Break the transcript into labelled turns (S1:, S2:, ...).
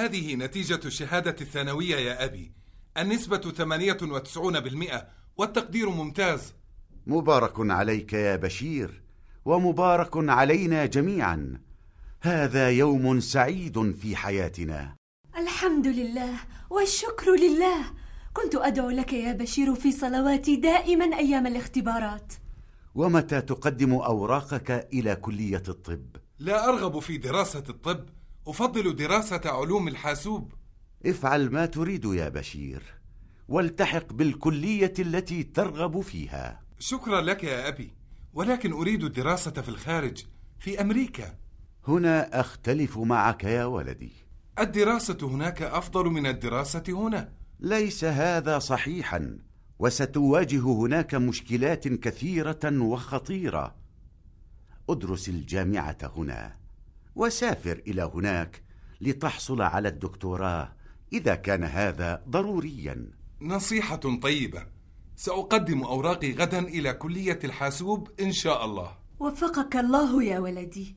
S1: هذه نتيجة الشهادة الثانوية يا أبي. النسبة 98% والتقدير ممتاز.
S2: مبارك عليك يا بشير ومبارك علينا جميعا. هذا يوم سعيد في حياتنا.
S3: الحمد لله والشكر لله. كنت أدعو لك يا بشير في صلواتي دائما أيام الاختبارات.
S2: ومتى تقدم أوراقك إلى كلية الطب؟
S1: لا أرغب في دراسة الطب. أفضل دراسة علوم الحاسوب.
S2: افعل ما تريد يا بشير والتحق بالكلية التي ترغب فيها.
S1: شكرا لك يا أبي ولكن أريد الدراسة في الخارج في أمريكا.
S2: هنا أختلف معك يا ولدي.
S1: الدراسة هناك أفضل من الدراسة هنا.
S2: ليس هذا صحيحا وستواجه هناك مشكلات كثيرة وخطيرة. ادرس الجامعة هنا. وسافر إلى هناك لتحصل على الدكتوراه إذا كان هذا ضروريا.
S1: نصيحة طيبة. سأقدم أوراقي غدا إلى كلية الحاسوب إن شاء الله.
S3: وفقك الله يا ولدي.